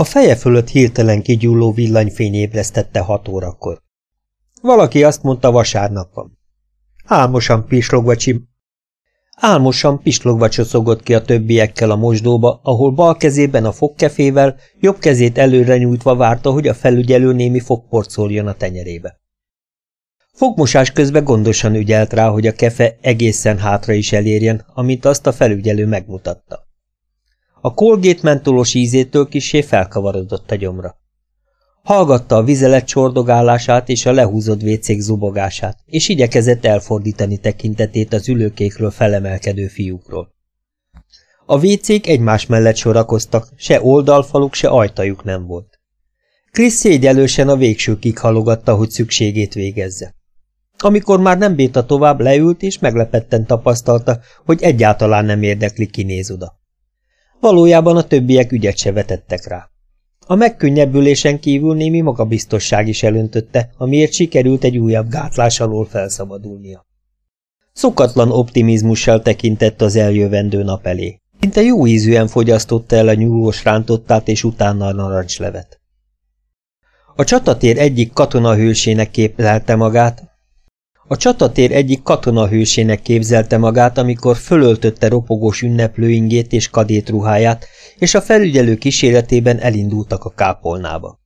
A feje fölött hirtelen kigyulló villanyfény ébresztette hat órakor. Valaki azt mondta, vasárnap van. Álmosan pislogva csim... Álmosan pislogva csoszogott ki a többiekkel a mosdóba, ahol bal kezében a fogkefével, jobb kezét előre nyújtva várta, hogy a felügyelő némi fogport szóljon a tenyerébe. Fogmosás közben gondosan ügyelt rá, hogy a kefe egészen hátra is elérjen, amint azt a felügyelő megmutatta. A kolgét mentolos ízétől kisé felkavarodott a gyomra. Hallgatta a vizelet csordogálását és a lehúzott vécék zubogását, és igyekezett elfordítani tekintetét az ülőkékről felemelkedő fiúkról. A vécék egymás mellett sorakoztak, se oldalfaluk, se ajtajuk nem volt. Krisz szégyelősen a végsőkig halogatta, hogy szükségét végezze. Amikor már nem bírta tovább, leült és meglepetten tapasztalta, hogy egyáltalán nem érdekli, kinéz oda. Valójában a többiek ügyet se vetettek rá. A megkönnyebbülésen kívül némi magabiztosság is elöntötte, amiért sikerült egy újabb gátlás alól felszabadulnia. Szokatlan optimizmussal tekintett az eljövendő nap elé. Szinte jó ízűen fogyasztotta el a nyúlós rántottát és utána a narancslevet. A csatatér egyik katonahősének képzelte magát, a csatatér egyik katonahősének képzelte magát, amikor fölöltötte ropogós ünneplőingét és kadétruháját, és a felügyelő kíséretében elindultak a kápolnába.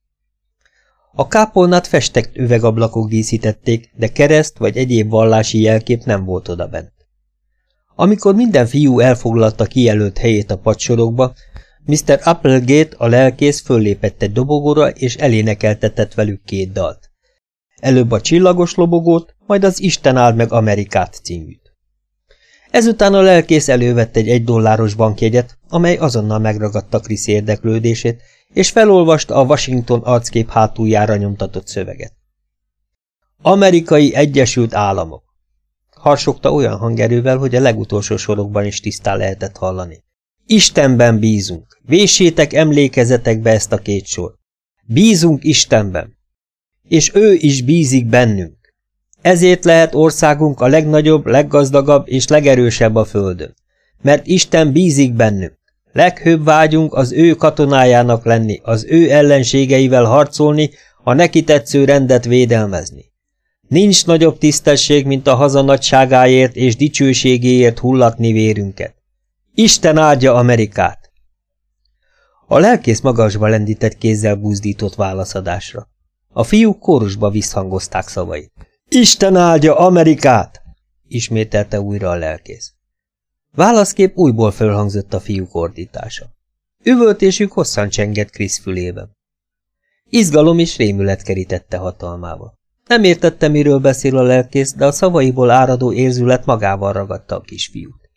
A kápolnát festett üvegablakok díszítették, de kereszt vagy egyéb vallási jelkép nem volt odabent. Amikor minden fiú elfoglalta kijelölt helyét a padsorokba, Mr. Applegate, a lelkész föllépett egy dobogóra, és elénekeltetett velük két dalt. Előbb a csillagos lobogót, majd az Isten áld meg Amerikát címűt. Ezután a lelkész elővett egy egy dolláros bankjegyet, amely azonnal megragadta Krisz érdeklődését, és felolvasta a Washington arckép hátuljára nyomtatott szöveget. Amerikai Egyesült Államok. Harsogta olyan hangerővel, hogy a legutolsó sorokban is tisztán lehetett hallani. Istenben bízunk. Vésétek emlékezetekbe ezt a két sor. Bízunk Istenben. És ő is bízik bennünk. Ezért lehet országunk a legnagyobb, leggazdagabb és legerősebb a földön. Mert Isten bízik bennünk. Leghőbb vágyunk az ő katonájának lenni, az ő ellenségeivel harcolni, a neki tetsző rendet védelmezni. Nincs nagyobb tisztesség, mint a haza nagyságáért és dicsőségéért hullatni vérünket. Isten áldja Amerikát! A lelkész magasba lendített kézzel buzdított válaszadásra. A fiúk kórusba visszhangozták szavait. Isten áldja Amerikát! ismételte újra a lelkész. Válaszkép újból fölhangzott a fiúk ordítása. Üvöltésük hosszan csengett Krisz fülében. Izgalom és rémület kerítette hatalmába. Nem értette, miről beszél a lelkész, de a szavaiból áradó érzület magával ragadta a kisfiút.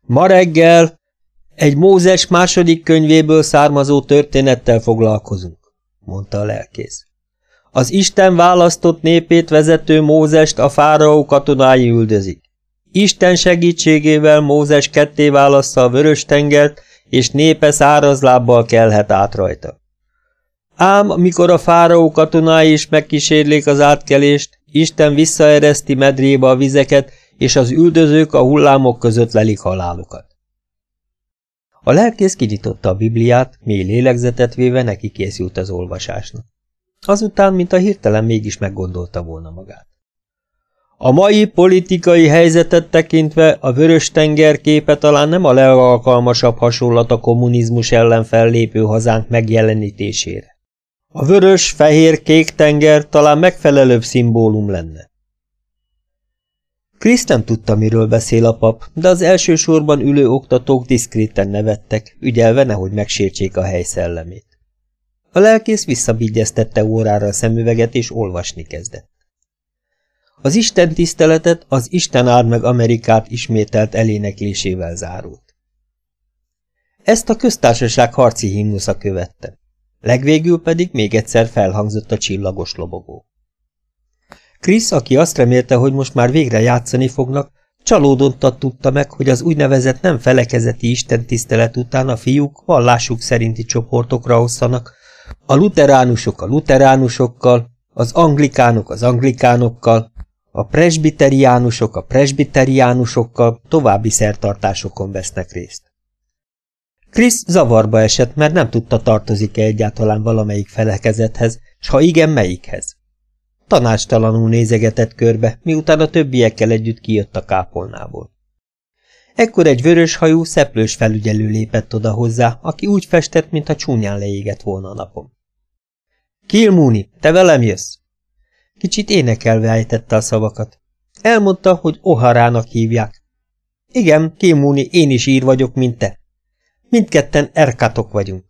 Ma reggel egy Mózes második könyvéből származó történettel foglalkozunk, mondta a lelkész. Az Isten választott népét vezető Mózest a fáraó katonái üldözik. Isten segítségével Mózes ketté válassza a vörös tengert, és népe száraz lábbal kelhet át rajta. Ám, amikor a fáraó katonái is megkísérlik az átkelést, Isten visszaereszti medrébe a vizeket, és az üldözők a hullámok között lelik halálukat. A lelkész kinyitotta a Bibliát, mély lélegzetet véve neki készült az olvasásnak. Azután, mint a hirtelen mégis meggondolta volna magát. A mai politikai helyzetet tekintve a Vörös-tenger képe talán nem a legalkalmasabb hasonlat a kommunizmus ellen fellépő hazánk megjelenítésére. A vörös-fehér-kék tenger talán megfelelőbb szimbólum lenne. Krisz nem tudta, miről beszél a pap, de az elsősorban ülő oktatók diszkréten nevettek, ügyelve nehogy megsértsék a hely szellemét. A lelkész visszabigyeztette órára a szemüveget, és olvasni kezdett. Az Isten tiszteletet az Isten áld meg Amerikát ismételt eléneklésével zárult. Ezt a köztársaság harci himnusza követte. Legvégül pedig még egyszer felhangzott a csillagos lobogó. Krisz, aki azt remélte, hogy most már végre játszani fognak, csalódottan tudta meg, hogy az úgynevezett nem felekezeti istentisztelet után a fiúk vallásuk szerinti csoportokra osszanak, a luteránusok a luteránusokkal, az anglikánok az anglikánokkal, a presbiteriánusok a presbiteriánusokkal további szertartásokon vesznek részt. Krisz zavarba esett, mert nem tudta tartozik-e egyáltalán valamelyik felekezethez, s ha igen, melyikhez. Tanástalanul nézegetett körbe, miután a többiekkel együtt kijött a kápolnából. Ekkor egy vörös hajú, szeplős felügyelő lépett oda hozzá, aki úgy festett, mintha csúnyán leégett volna a napon. Kilmúni, te velem jössz? Kicsit énekelve ejtette a szavakat. Elmondta, hogy Oharának hívják. Igen, Kilmúni, én is ír vagyok, mint te. Mindketten erkatok vagyunk.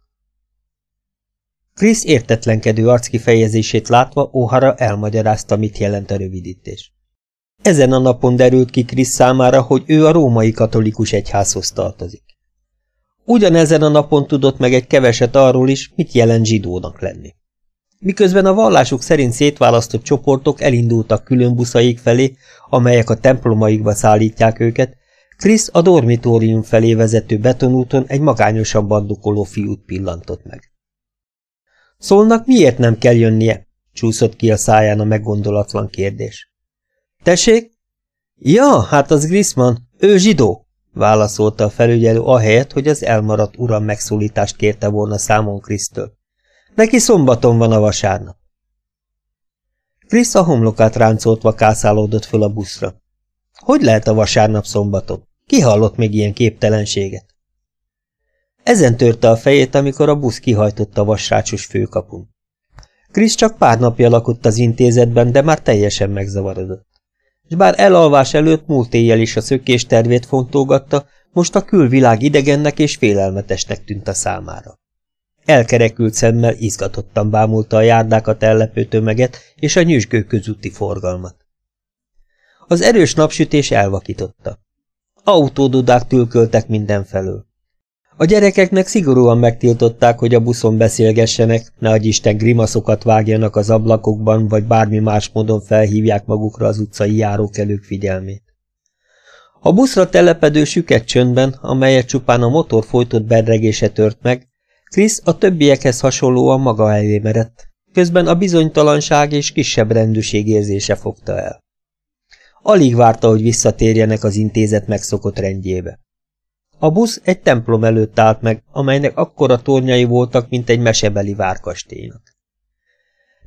Krisz értetlenkedő arckifejezését látva O'Hara elmagyarázta, mit jelent a rövidítés. Ezen a napon derült ki Krisz számára, hogy ő a római katolikus egyházhoz tartozik. Ugyanezen a napon tudott meg egy keveset arról is, mit jelent zsidónak lenni. Miközben a vallásuk szerint szétválasztott csoportok elindultak külön buszaik felé, amelyek a templomaikba szállítják őket, Krisz a dormitórium felé vezető betonúton egy magányosan bandukoló fiút pillantott meg. Szólnak, miért nem kell jönnie? csúszott ki a száján a meggondolatlan kérdés. Tessék? Ja, hát az Grisman, ő zsidó, válaszolta a felügyelő ahelyett, hogy az elmaradt uram megszólítást kérte volna számon Krisztől. Neki szombaton van a vasárnap. Krisz a homlokát ráncoltva kászálódott föl a buszra. Hogy lehet a vasárnap szombaton? Ki hallott még ilyen képtelenséget? Ezen törte a fejét, amikor a busz kihajtott a vasrácsos főkapun. Krisz csak pár napja lakott az intézetben, de már teljesen megzavarodott. És bár elalvás előtt múlt éjjel is a szökés tervét fontolgatta, most a külvilág idegennek és félelmetesnek tűnt a számára. Elkerekült szemmel izgatottan bámulta a járdákat ellepő tömeget és a nyüzsgő közúti forgalmat. Az erős napsütés elvakította. Autódudák tülköltek mindenfelől. A gyerekeknek szigorúan megtiltották, hogy a buszon beszélgessenek, ne Isten grimaszokat vágjanak az ablakokban, vagy bármi más módon felhívják magukra az utcai járókelők figyelmét. A buszra telepedő süket csöndben, amelyet csupán a motor folytott bedregése tört meg, Krisz a többiekhez hasonlóan maga elé merett, közben a bizonytalanság és kisebb rendűség érzése fogta el. Alig várta, hogy visszatérjenek az intézet megszokott rendjébe. A busz egy templom előtt állt meg, amelynek akkora tornyai voltak, mint egy mesebeli várkastélynak.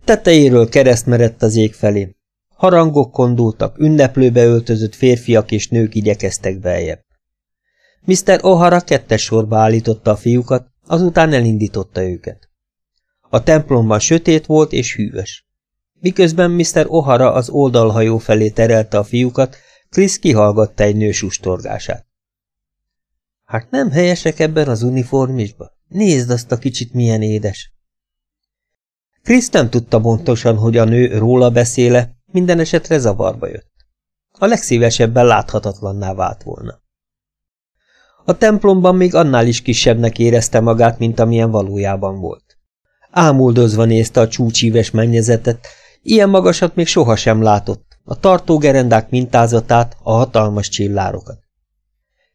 Tetejéről kereszt merett az ég felé. Harangok kondultak, ünneplőbe öltözött férfiak és nők igyekeztek beljebb. Mr. O'Hara kettes sorba állította a fiúkat, azután elindította őket. A templomban sötét volt és hűvös. Miközben Mr. O'Hara az oldalhajó felé terelte a fiúkat, Chris kihallgatta egy nő sustorgását. Hát nem helyesek ebben az uniformisba? Nézd azt a kicsit milyen édes. Krisz nem tudta pontosan, hogy a nő róla beszéle, minden esetre zavarba jött. A legszívesebben láthatatlanná vált volna. A templomban még annál is kisebbnek érezte magát, mint amilyen valójában volt. Ámuldozva nézte a csúcsíves mennyezetet, ilyen magasat még sohasem látott, a tartógerendák mintázatát, a hatalmas csillárokat.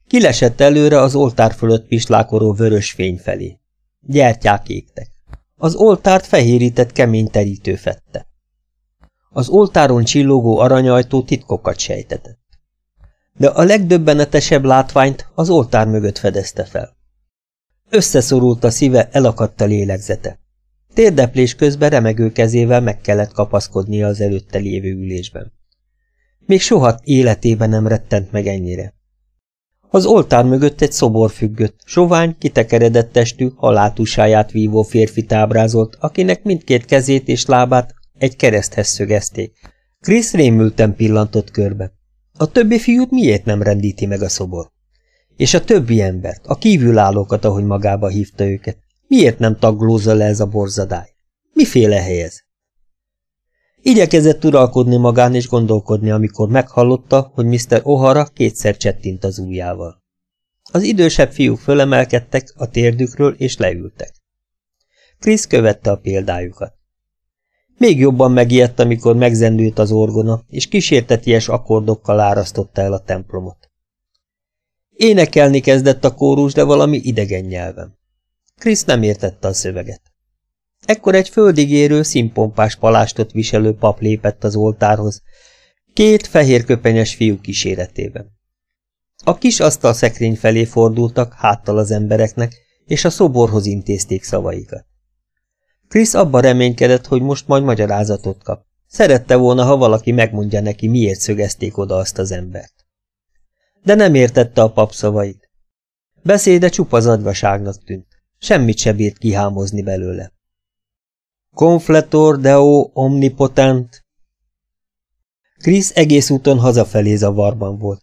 Kilesett előre az oltár fölött pislákoró vörös fény felé. Gyertyák égtek. Az oltárt fehérített kemény terítő fette. Az oltáron csillogó aranyajtó titkokat sejtetett. De a legdöbbenetesebb látványt az oltár mögött fedezte fel. Összeszorult a szíve, elakadt a lélegzete. Térdeplés közben remegő kezével meg kellett kapaszkodnia az előtte lévő ülésben. Még soha életében nem rettent meg ennyire. Az oltár mögött egy szobor függött, sovány, kitekeredett testű, haláltusáját vívó férfi tábrázolt, akinek mindkét kezét és lábát egy kereszthez szögezték. Krisz rémülten pillantott körbe. A többi fiút miért nem rendíti meg a szobor? És a többi embert, a kívülállókat, ahogy magába hívta őket, miért nem taglózza le ez a borzadály? Miféle helyez? Igyekezett uralkodni magán és gondolkodni, amikor meghallotta, hogy Mr. O'Hara kétszer csettint az ujjával. Az idősebb fiúk fölemelkedtek a térdükről és leültek. Krisz követte a példájukat. Még jobban megijedt, amikor megzendült az orgona, és kísérteties akkordokkal árasztotta el a templomot. Énekelni kezdett a kórus, de valami idegen nyelven. Krisz nem értette a szöveget. Ekkor egy földigérő, színpompás palástot viselő pap lépett az oltárhoz, két fehérköpenyes fiú kíséretében. A kis asztal szekrény felé fordultak, háttal az embereknek, és a szoborhoz intézték szavaikat. Krisz abba reménykedett, hogy most majd magyarázatot kap. Szerette volna, ha valaki megmondja neki, miért szögezték oda azt az embert. De nem értette a pap szavait. Beszéde csupa zadvaságnak tűnt. Semmit se bírt kihámozni belőle. Confletor deo omnipotent. Krisz egész úton hazafelé zavarban volt.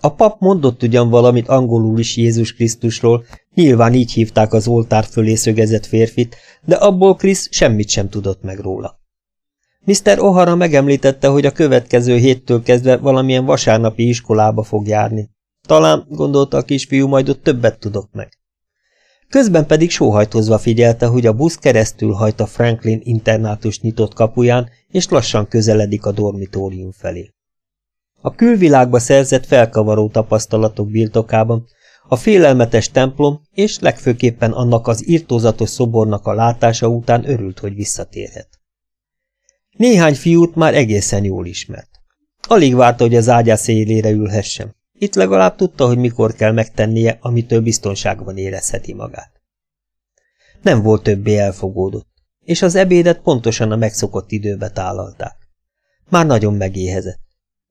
A pap mondott ugyan valamit angolul is Jézus Krisztusról, nyilván így hívták az oltár fölé szögezett férfit, de abból Krisz semmit sem tudott meg róla. Mr. O'Hara megemlítette, hogy a következő héttől kezdve valamilyen vasárnapi iskolába fog járni. Talán, gondolta a kisfiú, majd ott többet tudok meg. Közben pedig sóhajtozva figyelte, hogy a busz keresztül hajt a Franklin internátus nyitott kapuján, és lassan közeledik a dormitórium felé. A külvilágba szerzett felkavaró tapasztalatok birtokában, a félelmetes templom és legfőképpen annak az írtózatos szobornak a látása után örült, hogy visszatérhet. Néhány fiút már egészen jól ismert. Alig várta, hogy az ágyá szélére ülhessen. Itt legalább tudta, hogy mikor kell megtennie, amitől biztonságban érezheti magát. Nem volt többé elfogódott, és az ebédet pontosan a megszokott időbe tálalták. Már nagyon megéhezett.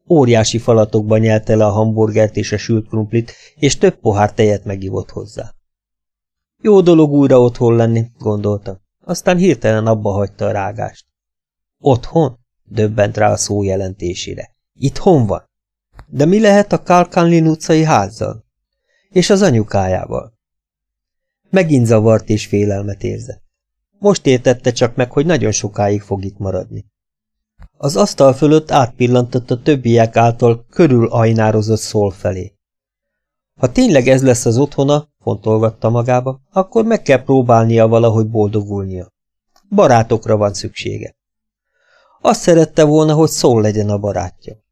Óriási falatokban nyelte le a hamburgert és a sült krumplit, és több pohár tejet megivott hozzá. Jó dolog újra otthon lenni, gondolta, aztán hirtelen abba hagyta a rágást. Otthon? döbbent rá a szó jelentésére. Itthon van? De mi lehet a Kalkanlin utcai házzal? És az anyukájával? Megint zavart és félelmet érzett. Most értette csak meg, hogy nagyon sokáig fog itt maradni. Az asztal fölött átpillantott a többiek által körül ajnározott szól felé. Ha tényleg ez lesz az otthona, fontolgatta magába, akkor meg kell próbálnia valahogy boldogulnia. Barátokra van szüksége. Azt szerette volna, hogy szól legyen a barátja.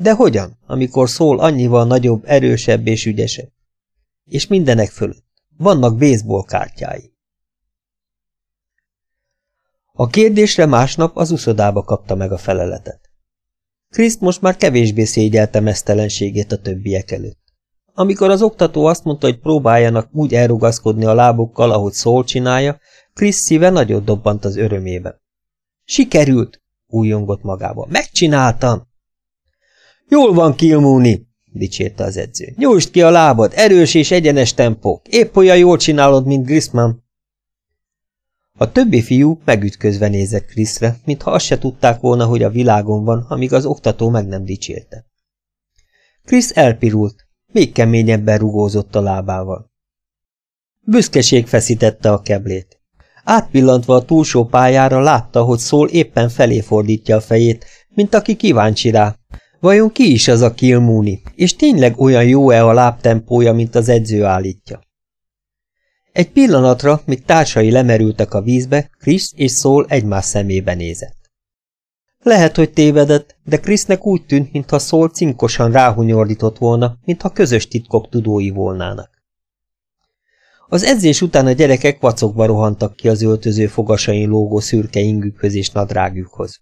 De hogyan, amikor szól annyival nagyobb, erősebb és ügyesebb? És mindenek fölött. Vannak baseball kártyái. A kérdésre másnap az uszodába kapta meg a feleletet. Kriszt most már kevésbé szégyelte mesztelenségét a többiek előtt. Amikor az oktató azt mondta, hogy próbáljanak úgy elrugaszkodni a lábukkal, ahogy szól csinálja, Krisz szíve nagyot dobbant az örömében. Sikerült! újongott magába. Megcsináltam! Jól van, Kilmúni, dicsérte az edző. Nyújtsd ki a lábad, erős és egyenes tempók. Épp olyan jól csinálod, mint Grisman. A többi fiú megütközve nézett Kriszre, mintha azt se tudták volna, hogy a világon van, amíg az oktató meg nem dicsérte. Krisz elpirult, még keményebben rugózott a lábával. Büszkeség feszítette a keblét. Átpillantva a túlsó pályára látta, hogy szól éppen felé fordítja a fejét, mint aki kíváncsi rá. Vajon ki is az a Kilmúni, és tényleg olyan jó-e a lábtempója, mint az edző állítja? Egy pillanatra, míg társai lemerültek a vízbe, Krisz és Szól egymás szemébe nézett. Lehet, hogy tévedett, de Krisznek úgy tűnt, mintha Szól cinkosan ráhunyordított volna, mintha közös titkok tudói volnának. Az edzés után a gyerekek vacokba rohantak ki az öltöző fogasain lógó szürke ingükhöz és nadrágjukhoz.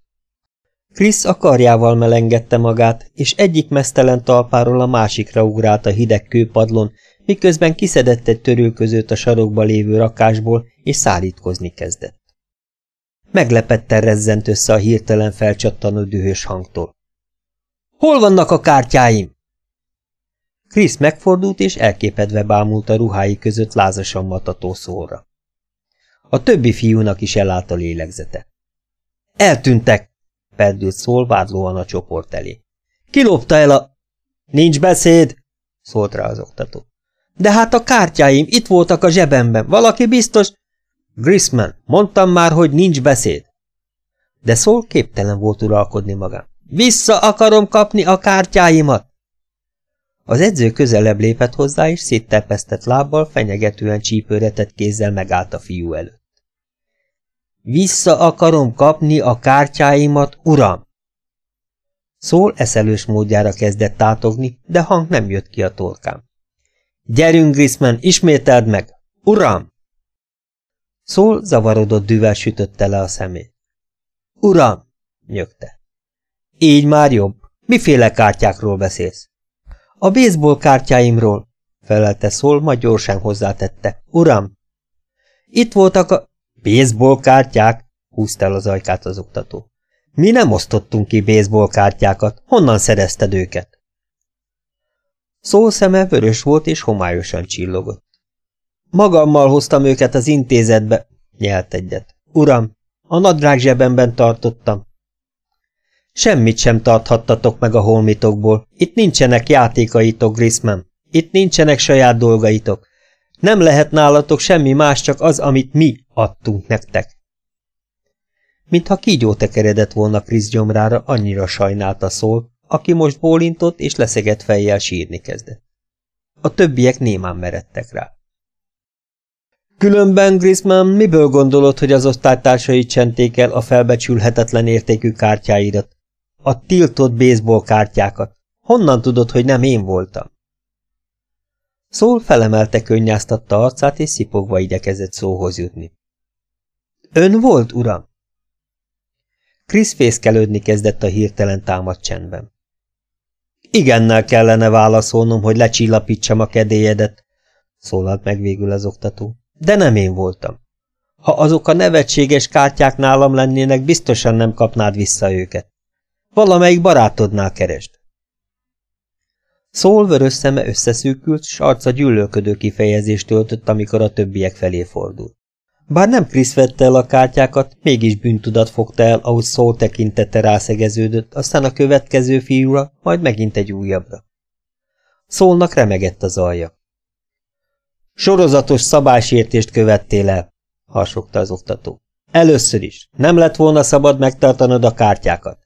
Krisz a karjával melengedte magát, és egyik mesztelen talpáról a másikra ugrált a hideg kőpadlon, miközben kiszedett egy törülközőt a sarokba lévő rakásból, és szállítkozni kezdett. Meglepetten rezzent össze a hirtelen felcsattanó dühös hangtól. – Hol vannak a kártyáim? Krisz megfordult, és elképedve bámult a ruhái között lázasan matató szóra. A többi fiúnak is elállt a lélegzete. – Eltűntek! – perdült szól vádlóan a csoport elé. – Kilopta el a... – Nincs beszéd! – szólt rá az oktató. – De hát a kártyáim itt voltak a zsebemben, valaki biztos... – Grisman, mondtam már, hogy nincs beszéd! De szól képtelen volt uralkodni magán. – Vissza akarom kapni a kártyáimat! Az edző közelebb lépett hozzá, és széttepesztett lábbal, fenyegetően csípőretett kézzel megállt a fiú előtt. Vissza akarom kapni a kártyáimat, uram! Szól eszelős módjára kezdett tátogni, de hang nem jött ki a torkán. Gyerünk, Grisman, ismételd meg! Uram! Szól zavarodott düvel sütötte le a szemét. Uram! nyögte. Így már jobb. Miféle kártyákról beszélsz? A baseball kártyáimról, felelte szól, majd gyorsan hozzátette. Uram! Itt voltak a... Baseball kártyák, húzta el az ajkát az oktató. Mi nem osztottunk ki baseball kártyákat, honnan szerezted őket? Szól szeme vörös volt és homályosan csillogott. Magammal hoztam őket az intézetbe, nyelt egyet. Uram, a nadrág zsebemben tartottam. Semmit sem tarthattatok meg a holmitokból. Itt nincsenek játékaitok, Grisman. Itt nincsenek saját dolgaitok. Nem lehet nálatok semmi más, csak az, amit mi adtunk nektek. Mintha kígyó tekeredett volna Krisz gyomrára, annyira sajnálta szól, aki most bólintott és leszegett fejjel sírni kezdett. A többiek némán meredtek rá. Különben, Grisman, miből gondolod, hogy az osztálytársai csenték el a felbecsülhetetlen értékű kártyáidat? A tiltott baseball kártyákat. Honnan tudod, hogy nem én voltam? Szól felemelte könnyáztatta arcát, és szipogva igyekezett szóhoz jutni. Ön volt, uram? Krisz fészkelődni kezdett a hirtelen támadt csendben. Igennel kellene válaszolnom, hogy lecsillapítsam a kedélyedet, szólalt meg végül az oktató. De nem én voltam. Ha azok a nevetséges kártyák nálam lennének, biztosan nem kapnád vissza őket. Valamelyik barátodnál keresd. Szól vörös szeme összeszűkült, s arca gyűlölködő kifejezést töltött, amikor a többiek felé fordult. Bár nem Krisz vette el a kártyákat, mégis bűntudat fogta el, ahogy Szól tekintete rászegeződött, aztán a következő fiúra, majd megint egy újabbra. Szólnak remegett az alja. Sorozatos szabálysértést követtél el, harsogta az oktató. Először is, nem lett volna szabad megtartanod a kártyákat.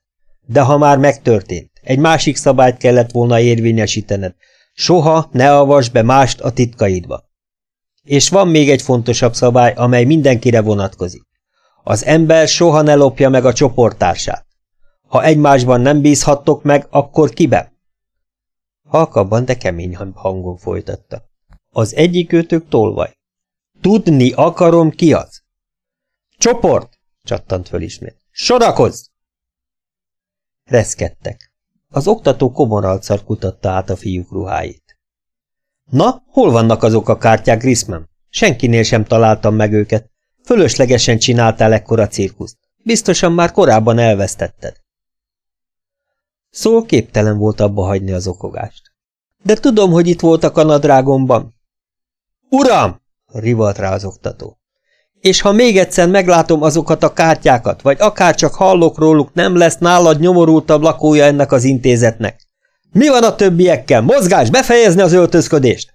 De ha már megtörtént, egy másik szabályt kellett volna érvényesítened. Soha ne avas be mást a titkaidba. És van még egy fontosabb szabály, amely mindenkire vonatkozik. Az ember soha ne lopja meg a csoporttársát. Ha egymásban nem bízhattok meg, akkor kibe? Halkabban, de kemény hangon folytatta. Az egyik őtök tolvaj. Tudni akarom, ki az. Csoport! csattant föl ismét. Sorakozz! Reszkedtek. Az oktató komoralcar kutatta át a fiúk ruháit. Na, hol vannak azok a kártyák, Grisman? Senkinél sem találtam meg őket. Fölöslegesen csináltál ekkora cirkuszt. Biztosan már korábban elvesztetted. Szól képtelen volt abba hagyni az okogást. De tudom, hogy itt voltak a nadrágomban. Uram! rivalt rá az oktató. És ha még egyszer meglátom azokat a kártyákat, vagy akár csak hallok róluk, nem lesz nálad nyomorultabb lakója ennek az intézetnek. Mi van a többiekkel? Mozgás, befejezni az öltözködést!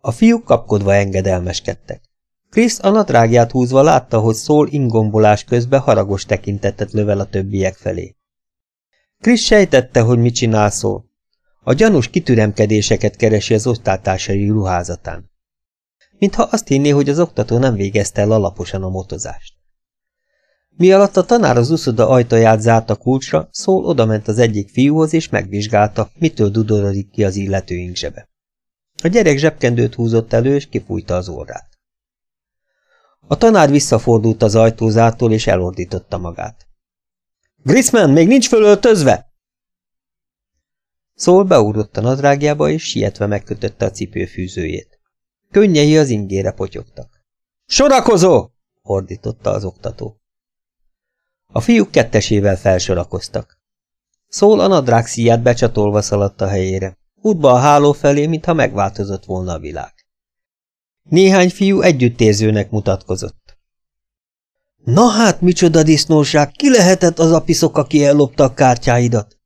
A fiúk kapkodva engedelmeskedtek. Krisz a nadrágját húzva látta, hogy szól ingombolás közben haragos tekintetet lövel a többiek felé. Krisz sejtette, hogy mit csinál szól. A gyanús kitüremkedéseket keresi az osztálytársai ruházatán mintha azt hinné, hogy az oktató nem végezte el alaposan a motozást. Mi alatt a tanár az uszoda ajtaját zárta kulcsra, szól odament az egyik fiúhoz, és megvizsgálta, mitől dudorodik ki az illető inkzsebe. A gyerek zsebkendőt húzott elő, és kifújta az orrát. A tanár visszafordult az ajtózától, és elordította magát. Grisman, még nincs fölöltözve! Szól beugrott a nadrágjába, és sietve megkötötte a cipőfűzőjét. Könnyei az ingére potyogtak. Sorakozó! ordította az oktató. A fiúk kettesével felsorakoztak. Szól a nadrág szíját becsatolva szaladt a helyére. Útba a háló felé, mintha megváltozott volna a világ. Néhány fiú együttérzőnek mutatkozott. Na hát, micsoda disznóság, ki lehetett az a piszok, aki ellopta a kártyáidat?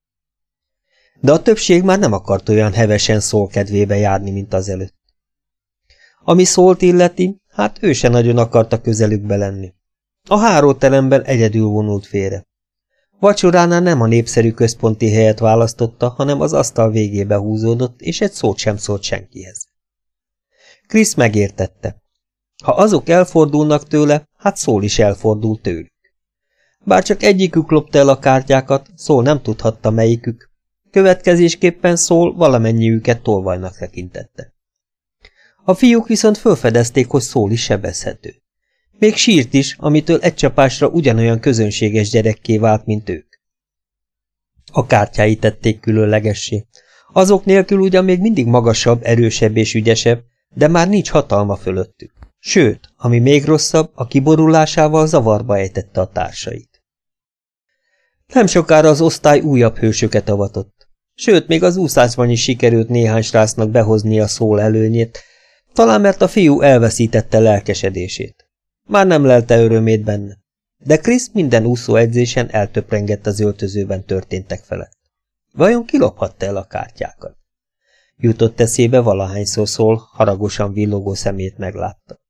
De a többség már nem akart olyan hevesen szól kedvébe járni, mint azelőtt. Ami szólt illeti, hát ő se nagyon akarta közelükbe lenni. A háróteremben egyedül vonult félre. Vacsoránál nem a népszerű központi helyet választotta, hanem az asztal végébe húzódott, és egy szót sem szólt senkihez. Krisz megértette. Ha azok elfordulnak tőle, hát szól is elfordul tőlük. Bár csak egyikük lopta el a kártyákat, szól nem tudhatta melyikük. Következésképpen szól valamennyiüket tolvajnak tekintette. A fiúk viszont felfedezték, hogy szól is sebezhető. Még sírt is, amitől egy csapásra ugyanolyan közönséges gyerekké vált, mint ők. A kártyái tették különlegessé. Azok nélkül ugyan még mindig magasabb, erősebb és ügyesebb, de már nincs hatalma fölöttük. Sőt, ami még rosszabb, a kiborulásával zavarba ejtette a társait. Nem sokára az osztály újabb hősöket avatott. Sőt, még az úszásban is sikerült néhány srácnak behozni a szól előnyét, talán mert a fiú elveszítette lelkesedését. Már nem lelte örömét benne. De Krisz minden úszó edzésen eltöprengett az öltözőben történtek felett. Vajon kilophatta el a kártyákat? Jutott eszébe valahányszor szól, haragosan villogó szemét meglátta.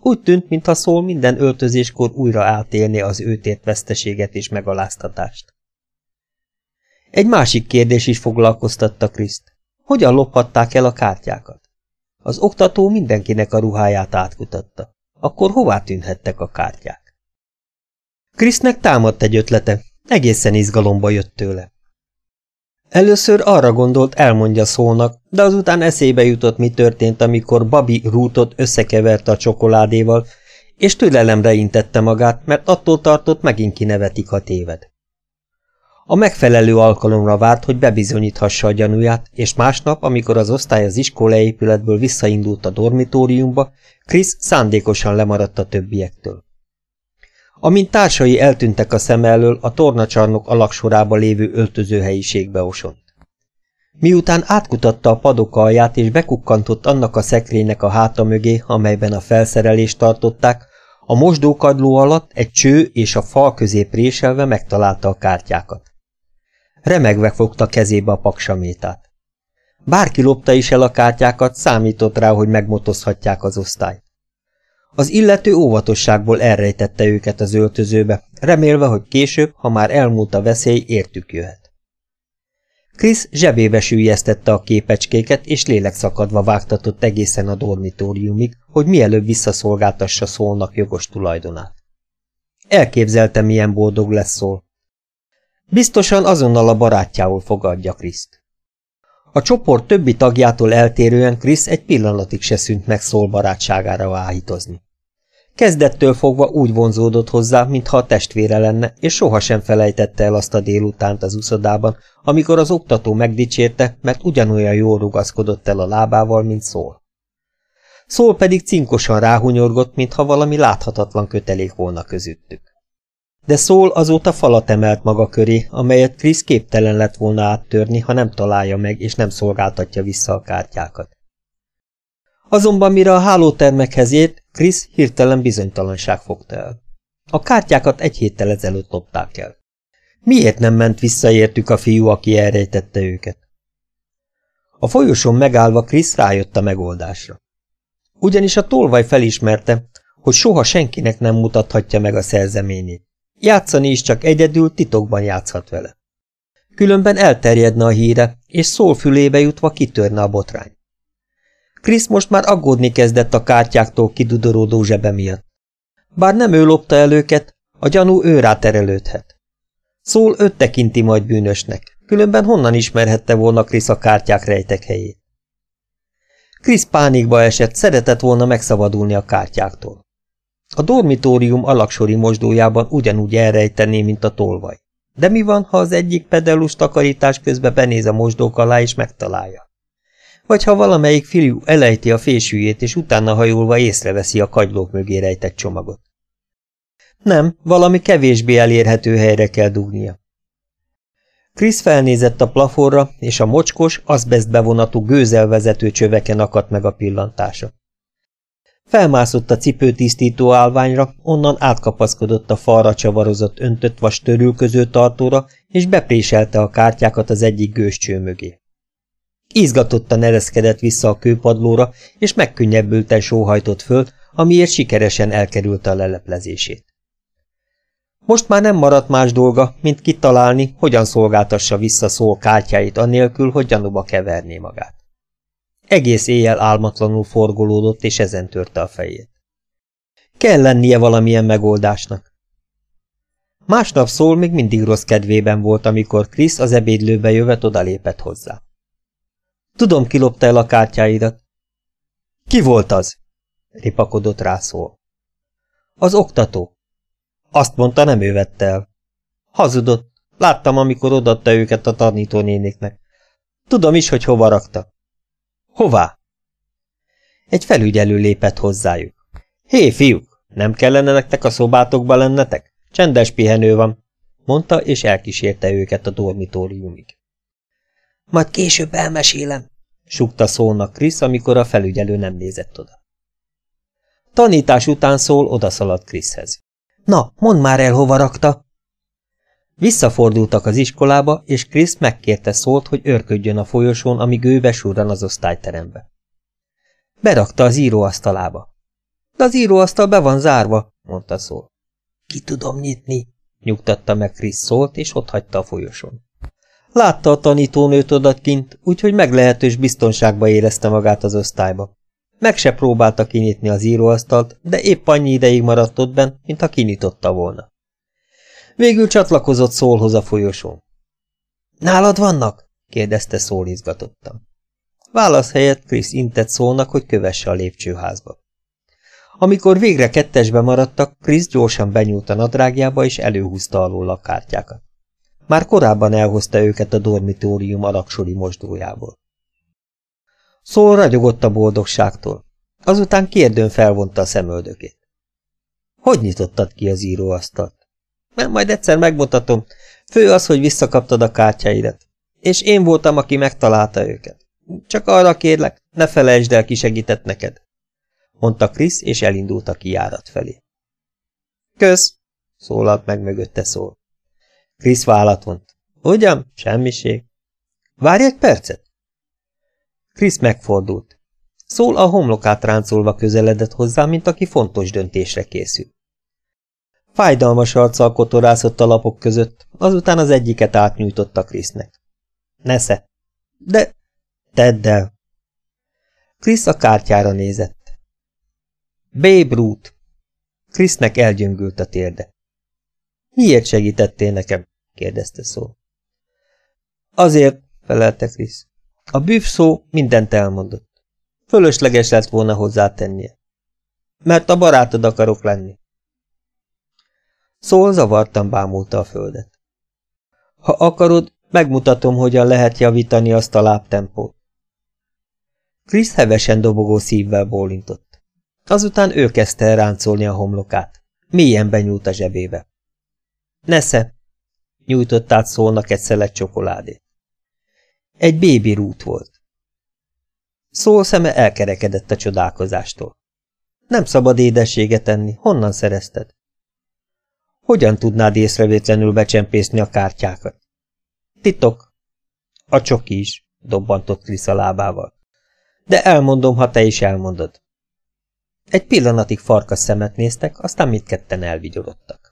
Úgy tűnt, mintha szól minden öltözéskor újra átélni az őtért veszteséget és megaláztatást. Egy másik kérdés is foglalkoztatta Kriszt. Hogyan lophatták el a kártyákat? Az oktató mindenkinek a ruháját átkutatta. Akkor hová tűnhettek a kártyák? Krisznek támadt egy ötlete, egészen izgalomba jött tőle. Először arra gondolt, elmondja szónak, de azután eszébe jutott, mi történt, amikor Babi rútot összekeverte a csokoládéval, és türelemre intette magát, mert attól tartott, megint kinevetik, ha téved. A megfelelő alkalomra várt, hogy bebizonyíthassa a gyanúját, és másnap, amikor az osztály az iskolaépületből visszaindult a dormitóriumba, Krisz szándékosan lemaradt a többiektől. Amint társai eltűntek a szem elől, a tornacsarnok alaksorába lévő öltözőhelyiségbe osont. Miután átkutatta a padok alját és bekukkantott annak a szekrénynek a háta mögé, amelyben a felszerelést tartották, a mosdókadló alatt egy cső és a fal közé préselve megtalálta a kártyákat. Remegve fogta kezébe a paksamétát. Bárki lopta is el a kártyákat, számított rá, hogy megmotozhatják az osztályt. Az illető óvatosságból elrejtette őket az öltözőbe, remélve, hogy később, ha már elmúlt a veszély, értük jöhet. Krisz zsebébe sűjesztette a képecskéket, és lélekszakadva vágtatott egészen a dormitóriumig, hogy mielőbb visszaszolgáltassa szólnak jogos tulajdonát. Elképzelte, milyen boldog lesz szól. Biztosan azonnal a barátjául fogadja Kriszt. A csoport többi tagjától eltérően Krisz egy pillanatig se szűnt meg szól barátságára váhítozni. Kezdettől fogva úgy vonzódott hozzá, mintha a testvére lenne, és sohasem felejtette el azt a délutánt az uszodában, amikor az oktató megdicsérte, mert ugyanolyan jól rugaszkodott el a lábával, mint szól. Szól pedig cinkosan ráhunyorgott, mintha valami láthatatlan kötelék volna közöttük. De Szól azóta falat emelt maga köré, amelyet Krisz képtelen lett volna áttörni, ha nem találja meg és nem szolgáltatja vissza a kártyákat. Azonban mire a hálótermekhez ért, Krisz hirtelen bizonytalanság fogta el. A kártyákat egy héttel ezelőtt lopták el. Miért nem ment vissza értük a fiú, aki elrejtette őket? A folyosón megállva Krisz rájött a megoldásra. Ugyanis a tolvaj felismerte, hogy soha senkinek nem mutathatja meg a szerzeményét. Játszani is csak egyedül titokban játszhat vele. Különben elterjedne a híre, és szól fülébe jutva kitörne a botrány. Krisz most már aggódni kezdett a kártyáktól kidudorodó zsebe miatt. Bár nem ő lopta el őket, a gyanú ő ráterelődhet. Szól öt tekinti majd bűnösnek, különben honnan ismerhette volna Krisz a kártyák rejtek helyét. Krisz pánikba esett, szeretett volna megszabadulni a kártyáktól. A dormitórium alaksori mosdójában ugyanúgy elrejtené, mint a tolvaj. De mi van, ha az egyik pedellus takarítás közben benéz a mosdók alá és megtalálja? Vagy ha valamelyik fiú elejti a fésűjét, és utána hajolva észreveszi a kagylók mögé rejtett csomagot. Nem, valami kevésbé elérhető helyre kell dugnia. Krisz felnézett a plafonra, és a mocskos, azbest bevonatú gőzelvezető csöveken akadt meg a pillantása. Felmászott a cipőtisztító állványra, onnan átkapaszkodott a falra csavarozott öntött vas törülköző tartóra, és bepréselte a kártyákat az egyik gőzcső mögé. Izgatottan ereszkedett vissza a kőpadlóra, és megkönnyebbülten sóhajtott föl, amiért sikeresen elkerülte a leleplezését. Most már nem maradt más dolga, mint kitalálni, hogyan szolgáltassa vissza szól kártyáit anélkül, hogy gyanúba keverné magát. Egész éjjel álmatlanul forgolódott, és ezen törte a fejét. Kell lennie valamilyen megoldásnak. Másnap szól még mindig rossz kedvében volt, amikor Krisz az ebédlőbe jövet odalépett hozzá. Tudom, ki lopta el a kártyáidat. Ki volt az? ripakodott rá szól. Az oktató. Azt mondta, nem ő vette el. Hazudott. Láttam, amikor odatta őket a tanítónénéknek. Tudom is, hogy hova rakta. Hová? Egy felügyelő lépett hozzájuk. Hé, fiúk, nem kellene nektek a szobátokba lennetek? Csendes pihenő van, mondta, és elkísérte őket a dormitóriumig. Majd később elmesélem, sukta szólnak Krisz, amikor a felügyelő nem nézett oda. Tanítás után szól, odaszaladt Kriszhez. Na, mondd már el, hova rakta! Visszafordultak az iskolába, és Krisz megkérte szólt, hogy örködjön a folyosón, amíg ő besurran az osztályterembe. Berakta az íróasztalába. De az íróasztal be van zárva, mondta szól. Ki tudom nyitni, nyugtatta meg Krisz szólt, és ott hagyta a folyosón. Látta a tanítónőt odatkint, úgyhogy meglehetős biztonságba érezte magát az osztályba. Meg se próbálta kinyitni az íróasztalt, de épp annyi ideig maradt ott benn, mint ha kinyitotta volna. Végül csatlakozott Szólhoz a folyosón. Nálad vannak? kérdezte Szól izgatottan. Válasz helyett Krisz intett Szólnak, hogy kövesse a lépcsőházba. Amikor végre kettesbe maradtak, Krisz gyorsan benyúlt a nadrágjába, és előhúzta alól a kártyákat. Már korábban elhozta őket a dormitórium alaksori mosdójából. Szól ragyogott a boldogságtól. Azután kérdőn felvonta a szemöldökét. Hogy nyitottad ki az íróasztalt? Mert majd egyszer megmutatom. Fő az, hogy visszakaptad a kártyáidat. És én voltam, aki megtalálta őket. Csak arra kérlek, ne felejtsd el, ki segített neked. Mondta Krisz, és elindult a kijárat felé. Kösz, szólalt meg mögötte szól. Krisz vállat vont. Ugyan? Semmiség. Várj egy percet! Krisz megfordult. Szól a homlokát ráncolva közeledett hozzá, mint aki fontos döntésre készül. Fájdalmas arccal kotorászott a lapok között, azután az egyiket átnyújtotta Krisznek. Nesze. De... Tedd el. Krisz a kártyára nézett. Babe Ruth. Krisznek elgyöngült a térde. Miért segítettél nekem? kérdezte szó. Azért, felelte Krisz. A büff szó mindent elmondott. Fölösleges lett volna hozzátennie. Mert a barátod akarok lenni. Szól zavartan bámulta a földet. Ha akarod, megmutatom, hogyan lehet javítani azt a lábtempót. Krisz hevesen dobogó szívvel bólintott. Azután ő kezdte ráncolni a homlokát. Mélyen benyúlt a zsebébe. Nesze! Nyújtott át szólnak egy szelet csokoládét. Egy bébi rút volt. Szól szeme elkerekedett a csodálkozástól. Nem szabad édességet enni, honnan szerezted? Hogyan tudnád észrevétlenül becsempészni a kártyákat? Titok. A csoki is, dobbantott Krisz a lábával. De elmondom, ha te is elmondod. Egy pillanatig farkas szemet néztek, aztán mindketten elvigyorodtak.